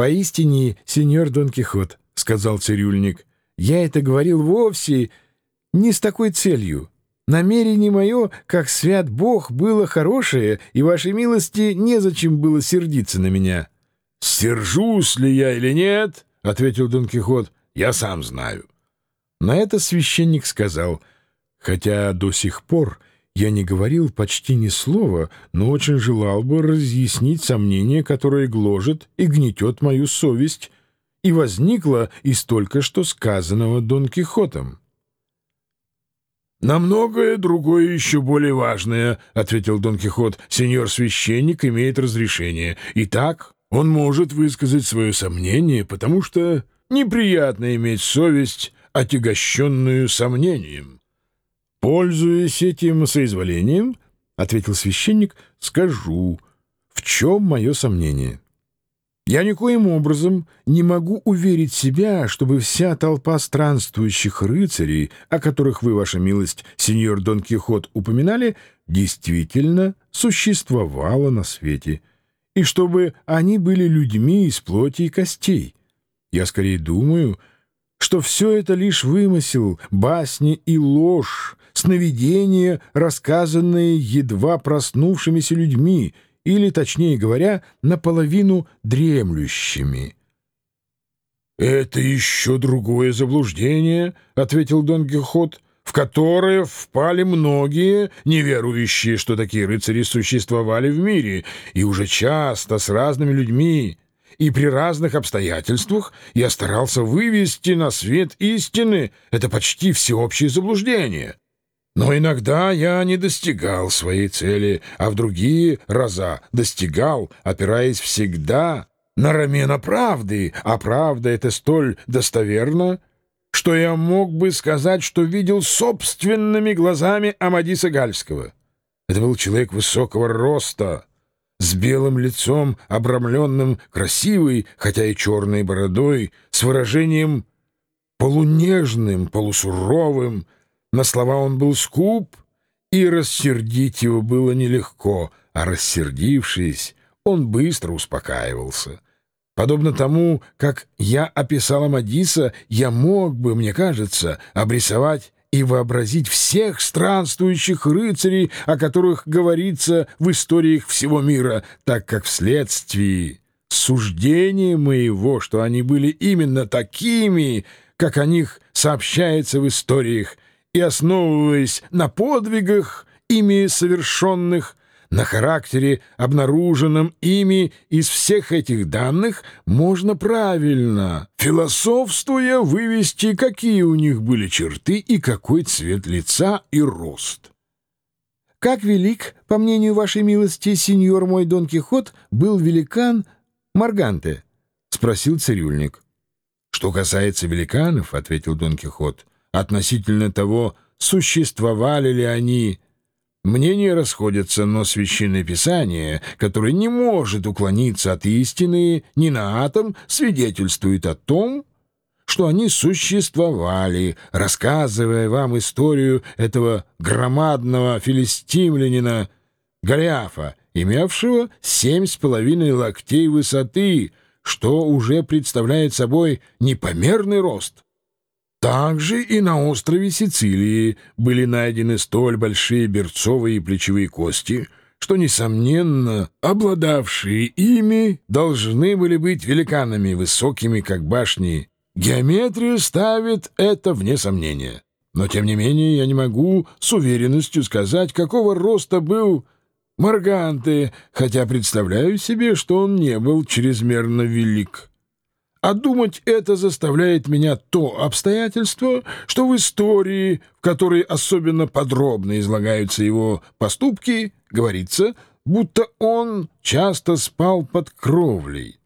«Поистине, сеньор Дон Кихот», — сказал цирюльник, — «я это говорил вовсе не с такой целью. Намерение мое, как свят Бог, было хорошее, и вашей милости незачем было сердиться на меня». «Сержусь ли я или нет?» — ответил Дон Кихот. «Я сам знаю». На это священник сказал, «Хотя до сих пор я не говорил почти ни слова, но очень желал бы разъяснить сомнение, которое гложет и гнетет мою совесть, и возникло из только что сказанного Дон Кихотом». «На многое другое еще более важное», — ответил Дон Кихот. «Сеньор священник имеет разрешение. Итак, он может высказать свое сомнение, потому что неприятно иметь совесть, отягощенную сомнением». «Пользуясь этим соизволением, — ответил священник, — скажу, в чем мое сомнение». Я никоим образом не могу уверить себя, чтобы вся толпа странствующих рыцарей, о которых вы, ваша милость, сеньор Дон Кихот, упоминали, действительно существовала на свете, и чтобы они были людьми из плоти и костей. Я скорее думаю, что все это лишь вымысел, басни и ложь, сновидения, рассказанные едва проснувшимися людьми — или, точнее говоря, наполовину дремлющими. «Это еще другое заблуждение», — ответил Дон Кихот, «в которое впали многие, неверующие, что такие рыцари существовали в мире, и уже часто с разными людьми, и при разных обстоятельствах я старался вывести на свет истины это почти всеобщее заблуждение». Но иногда я не достигал своей цели, а в другие раза достигал, опираясь всегда на рамена правды, а правда это столь достоверна, что я мог бы сказать, что видел собственными глазами Амадиса Гальского. Это был человек высокого роста, с белым лицом, обрамленным красивой, хотя и черной бородой, с выражением полунежным, полусуровым, на слова он был скуп, и рассердить его было нелегко, а рассердившись, он быстро успокаивался. Подобно тому, как я описал Амадиса, я мог бы, мне кажется, обрисовать и вообразить всех странствующих рыцарей, о которых говорится в историях всего мира, так как вследствие суждения моего, что они были именно такими, как о них сообщается в историях, и основываясь на подвигах, ими совершенных, на характере, обнаруженном ими из всех этих данных, можно правильно, философствуя, вывести, какие у них были черты и какой цвет лица и рост. Как велик, по мнению вашей милости, сеньор мой Дон Кихот, был великан Марганте? — спросил цирюльник. — Что касается великанов, — ответил Дон Кихот, относительно того, существовали ли они. Мнения расходятся, но Священное Писание, которое не может уклониться от истины ни на атом, свидетельствует о том, что они существовали, рассказывая вам историю этого громадного филистимлянина Голиафа, имевшего семь с половиной локтей высоты, что уже представляет собой непомерный рост. Также и на острове Сицилии были найдены столь большие берцовые и плечевые кости, что, несомненно, обладавшие ими должны были быть великанами, высокими, как башни. Геометрия ставит это вне сомнения. Но, тем не менее, я не могу с уверенностью сказать, какого роста был Марганте, хотя представляю себе, что он не был чрезмерно велик. А думать это заставляет меня то обстоятельство, что в истории, в которой особенно подробно излагаются его поступки, говорится, будто он часто спал под кровлей.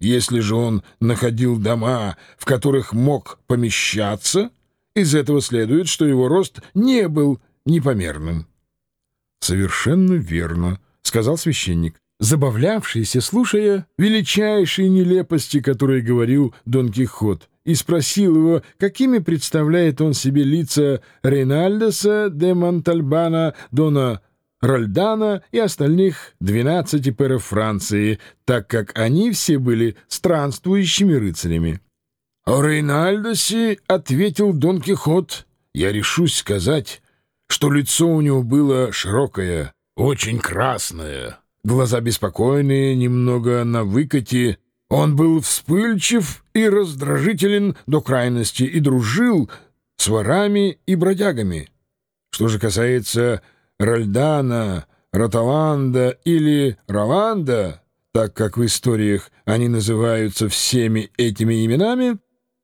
Если же он находил дома, в которых мог помещаться, из этого следует, что его рост не был непомерным. — Совершенно верно, — сказал священник забавлявшийся, слушая величайшие нелепости, которые говорил Дон Кихот, и спросил его, какими представляет он себе лица Рейнальдеса де Монтальбана, Дона Рольдана и остальных двенадцати пэров Франции, так как они все были странствующими рыцарями. «О Рейнальдосе», — ответил Дон Кихот, — «я решусь сказать, что лицо у него было широкое, очень красное, глаза беспокойные, немного на выкате, он был вспыльчив и раздражителен до крайности и дружил с ворами и бродягами. Что же касается Рольдана, Роталанда или Роланда, так как в историях они называются всеми этими именами,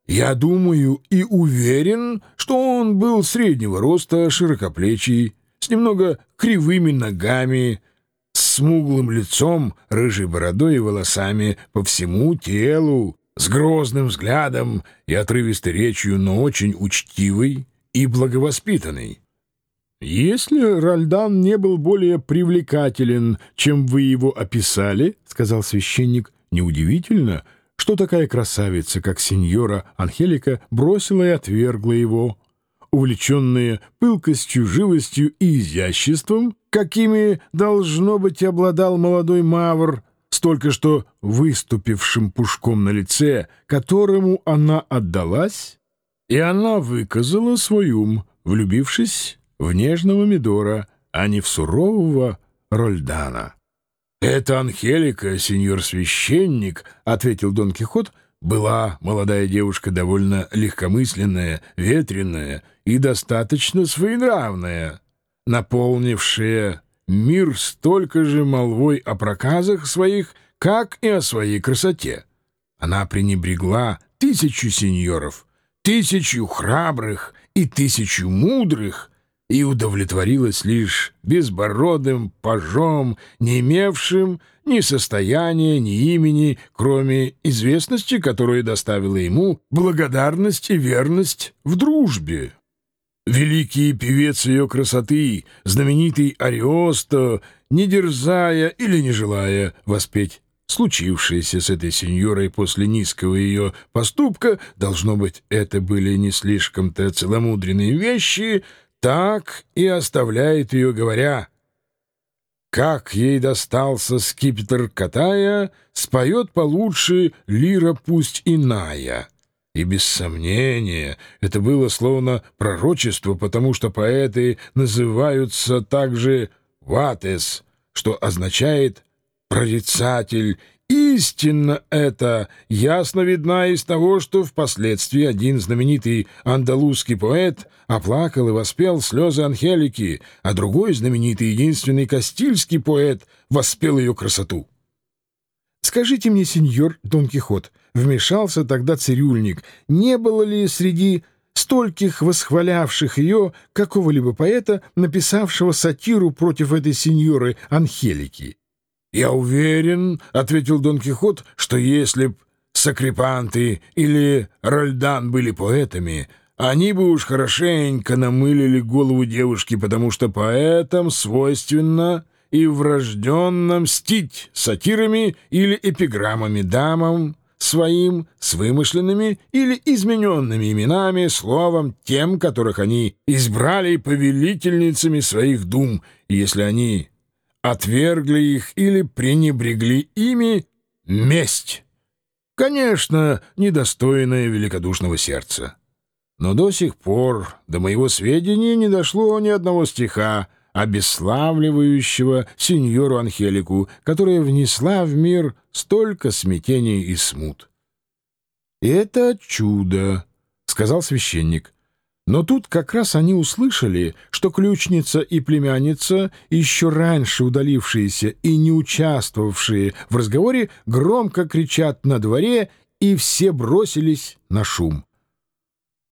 я думаю и уверен, что он был среднего роста, широкоплечий, с немного кривыми ногами, смуглым лицом, рыжей бородой и волосами по всему телу, с грозным взглядом и отрывистой речью, но очень учтивый и благовоспитанный. «Если Ральдан не был более привлекателен, чем вы его описали, — сказал священник, — неудивительно, что такая красавица, как сеньора Анхелика, бросила и отвергла его, увлеченные пылкостью, живостью и изяществом, какими, должно быть, обладал молодой мавр, столько что выступившим пушком на лице, которому она отдалась, и она выказала свой ум, влюбившись в нежного Мидора, а не в сурового Рольдана. «Это Анхелика, сеньор-священник», — ответил Дон Кихот, — «была молодая девушка довольно легкомысленная, ветреная и достаточно своенравная, наполнившая мир столько же молвой о проказах своих, как и о своей красоте. Она пренебрегла тысячу сеньоров, тысячу храбрых и тысячу мудрых, и удовлетворилась лишь безбородым пажом, не имевшим ни состояния, ни имени, кроме известности, которую доставила ему благодарность и верность в дружбе. Великий певец ее красоты, знаменитый Ариосто, не дерзая или не желая воспеть случившееся с этой сеньорой после низкого ее поступка, должно быть, это были не слишком-то целомудренные вещи, так и оставляет ее, говоря, «Как ей достался скипетр Катая, споет получше лира пусть иная». И без сомнения это было словно пророчество, потому что поэты называются также «ватес», что означает «прорицатель», Истинно это ясно видна из того, что впоследствии один знаменитый андалузский поэт оплакал и воспел слезы Анхелики, а другой знаменитый единственный кастильский поэт воспел ее красоту. «Скажите мне, сеньор Дон Кихот», — вмешался тогда цирюльник, «не было ли среди стольких восхвалявших ее какого-либо поэта, написавшего сатиру против этой сеньоры Анхелики?» «Я уверен, — ответил Дон Кихот, — что если б Сакрипанты или Рольдан были поэтами, они бы уж хорошенько намылили голову девушки, потому что поэтам свойственно и врожденно мстить сатирами или эпиграммами дамам своим с вымышленными или измененными именами, словом, тем, которых они избрали повелительницами своих дум, если они отвергли их или пренебрегли ими, месть. Конечно, недостойная великодушного сердца. Но до сих пор до моего сведения не дошло ни одного стиха, обесславливающего сеньору Анхелику, которая внесла в мир столько смятений и смут. — Это чудо, — сказал священник. Но тут как раз они услышали, что ключница и племянница, еще раньше удалившиеся и не участвовавшие в разговоре, громко кричат на дворе, и все бросились на шум.